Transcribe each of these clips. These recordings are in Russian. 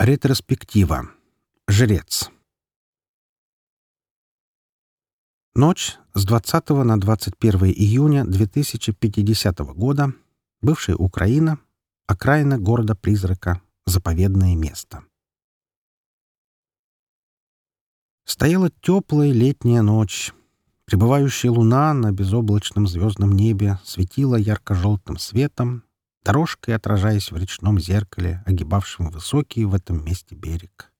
Ретроспектива. Жрец. Ночь с 20 на 21 июня 2050 года. Бывшая Украина. Окраина города-призрака. Заповедное место. Стояла теплая летняя ночь. Пребывающая луна на безоблачном звездном небе светила ярко-желтым светом, дорожкой отражаясь в речном зеркале, огибавшем высокий в этом месте берег.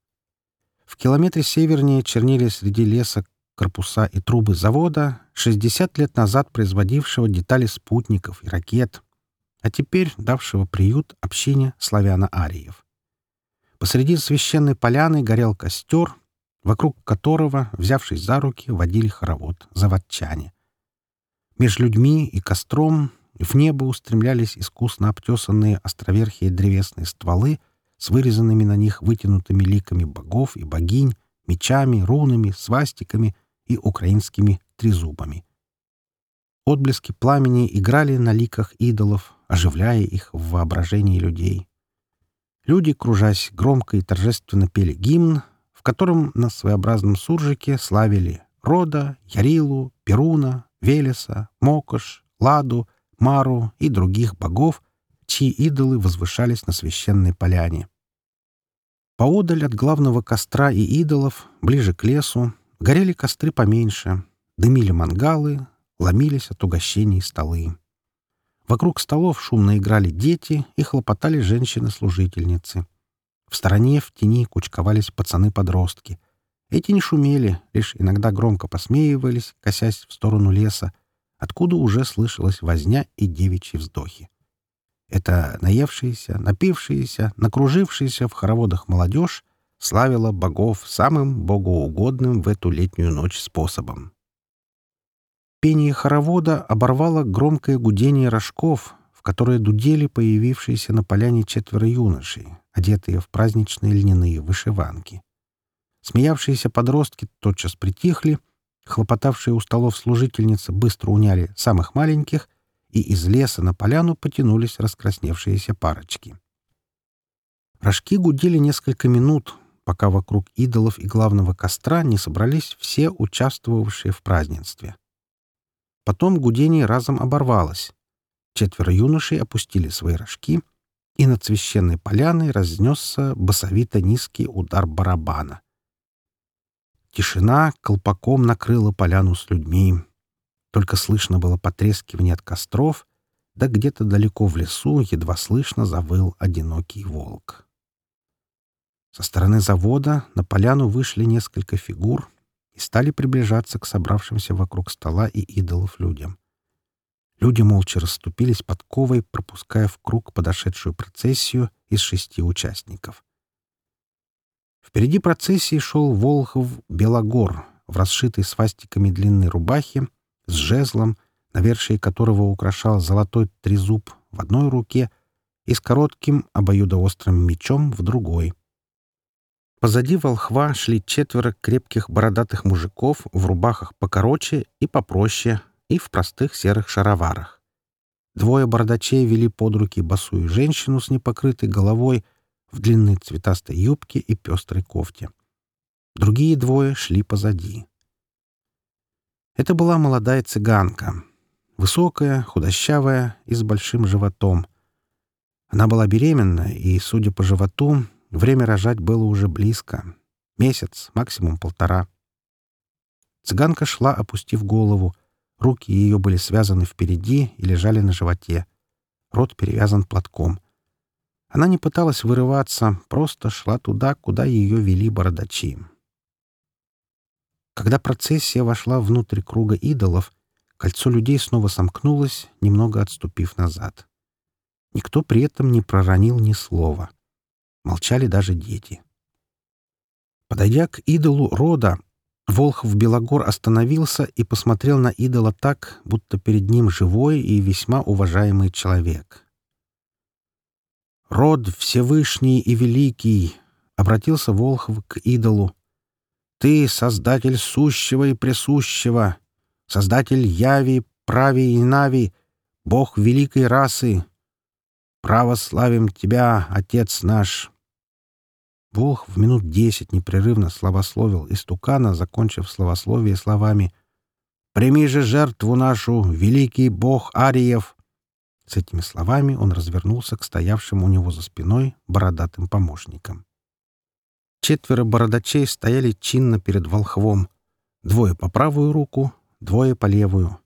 В километре севернее чернили среди леса корпуса и трубы завода, 60 лет назад производившего детали спутников и ракет, а теперь давшего приют общине славяно-ариев. Посреди священной поляны горел костер, вокруг которого, взявшись за руки, водили хоровод заводчане. Между людьми и костром в небо устремлялись искусно обтесанные островерхие древесные стволы с вырезанными на них вытянутыми ликами богов и богинь, мечами, рунами, свастиками и украинскими трезубами. Отблески пламени играли на ликах идолов, оживляя их в воображении людей. Люди, кружась, громко и торжественно пели гимн, в котором на своеобразном суржике славили Рода, Ярилу, Перуна, Велеса, Мокош, Ладу — Мару и других богов, чьи идолы возвышались на священной поляне. Поодаль от главного костра и идолов, ближе к лесу, горели костры поменьше, дымили мангалы, ломились от угощений столы. Вокруг столов шумно играли дети и хлопотали женщины-служительницы. В стороне в тени кучковались пацаны-подростки. Эти не шумели, лишь иногда громко посмеивались, косясь в сторону леса, откуда уже слышалась возня и девичьи вздохи. Это наевшаяся, напившаяся, накружившаяся в хороводах молодежь славила богов самым богоугодным в эту летнюю ночь способом. Пение хоровода оборвало громкое гудение рожков, в которое дудели появившиеся на поляне четверо юношей, одетые в праздничные льняные вышиванки. Смеявшиеся подростки тотчас притихли — Хлопотавшие у столов служительницы быстро уняли самых маленьких, и из леса на поляну потянулись раскрасневшиеся парочки. Рожки гудели несколько минут, пока вокруг идолов и главного костра не собрались все участвовавшие в празднестве. Потом гудение разом оборвалось. Четверо юношей опустили свои рожки, и над священной поляной разнесся басовито низкий удар барабана. Тишина колпаком накрыла поляну с людьми. Только слышно было потрескивание от костров, да где-то далеко в лесу едва слышно завыл одинокий волк. Со стороны завода на поляну вышли несколько фигур и стали приближаться к собравшимся вокруг стола и идолов людям. Люди молча расступились подковой, пропуская в круг подошедшую процессию из шести участников. Впереди процессии шел Волхов-Белогор в расшитой свастиками длинной рубахе, с жезлом, навершие которого украшал золотой трезуб в одной руке и с коротким обоюдоострым мечом в другой. Позади волхва шли четверо крепких бородатых мужиков в рубахах покороче и попроще и в простых серых шароварах. Двое бородачей вели под руки босую женщину с непокрытой головой — в длинной цветастой юбке и пестрой кофте. Другие двое шли позади. Это была молодая цыганка, высокая, худощавая и с большим животом. Она была беременна, и, судя по животу, время рожать было уже близко. Месяц, максимум полтора. Цыганка шла, опустив голову. Руки ее были связаны впереди и лежали на животе. Рот перевязан платком — она не пыталась вырываться, просто шла туда, куда ее вели бородачи. Когда процессия вошла внутрь круга идолов, кольцо людей снова сомкнулось, немного отступив назад. Никто при этом не проронил ни слова. Молчали даже дети. Подойдя к идолу рода, Волхов Белогор остановился и посмотрел на идола так, будто перед ним живой и весьма уважаемый человек. Род Всевышний и Великий, — обратился Волхов к идолу, — ты — создатель сущего и присущего, создатель яви, прави и нави, бог великой расы. Право славим тебя, отец наш. Волхов минут десять непрерывно славословил истукана, закончив словословие словами «Прими же жертву нашу, великий бог Ариев!» С этими словами он развернулся к стоявшим у него за спиной бородатым помощникам. Четверо бородачей стояли чинно перед волхвом. Двое по правую руку, двое по левую.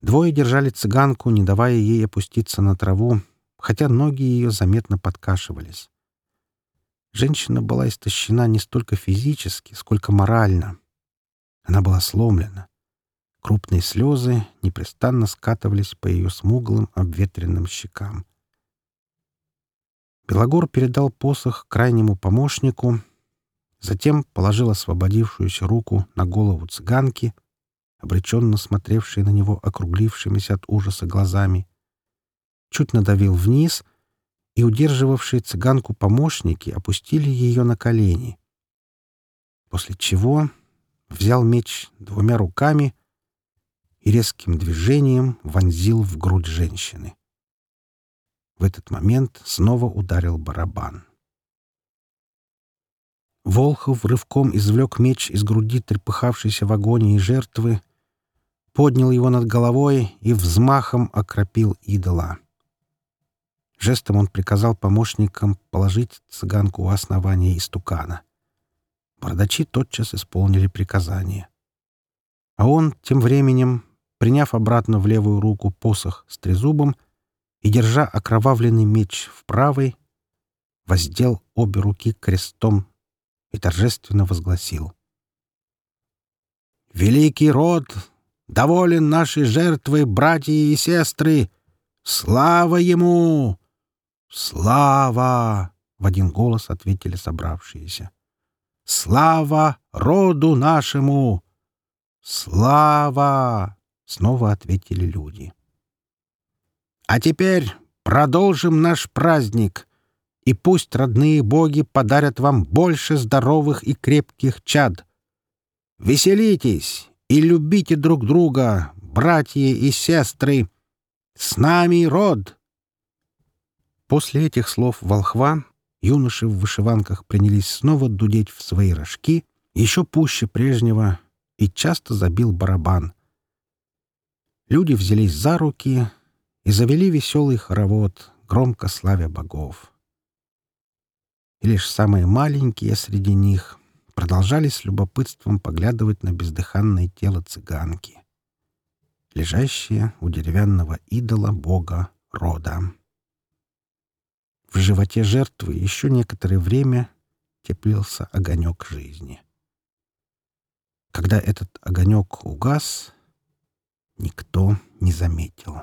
Двое держали цыганку, не давая ей опуститься на траву, хотя ноги ее заметно подкашивались. Женщина была истощена не столько физически, сколько морально. Она была сломлена. Крупные слезы непрестанно скатывались по ее смуглым обветренным щекам. Белогор передал посох крайнему помощнику, затем положил освободившуюся руку на голову цыганки, обреченно смотревшей на него округлившимися от ужаса глазами, чуть надавил вниз, и удерживавшие цыганку помощники опустили ее на колени. После чего взял меч двумя руками — и резким движением вонзил в грудь женщины. В этот момент снова ударил барабан. Волхов рывком извлек меч из груди трепыхавшейся в агонии жертвы, поднял его над головой и взмахом окропил идола. Жестом он приказал помощникам положить цыганку у основания истукана. Бардачи тотчас исполнили приказание. А он тем временем приняв обратно в левую руку посох с трезубом и, держа окровавленный меч в правой, воздел обе руки крестом и торжественно возгласил. «Великий род доволен нашей жертвой, братья и сестры! Слава ему! Слава!» — в один голос ответили собравшиеся. «Слава роду нашему! Слава!» — снова ответили люди. «А теперь продолжим наш праздник, и пусть родные боги подарят вам больше здоровых и крепких чад. Веселитесь и любите друг друга, братья и сестры. С нами род!» После этих слов волхва юноши в вышиванках принялись снова дудеть в свои рожки, еще пуще прежнего, и часто забил барабан — Люди взялись за руки и завели веселый хоровод, громко славя богов. И лишь самые маленькие среди них продолжали с любопытством поглядывать на бездыханное тело цыганки, лежащее у деревянного идола бога рода. В животе жертвы еще некоторое время теплился огонек жизни. Когда этот огонек угас, никто не заметил.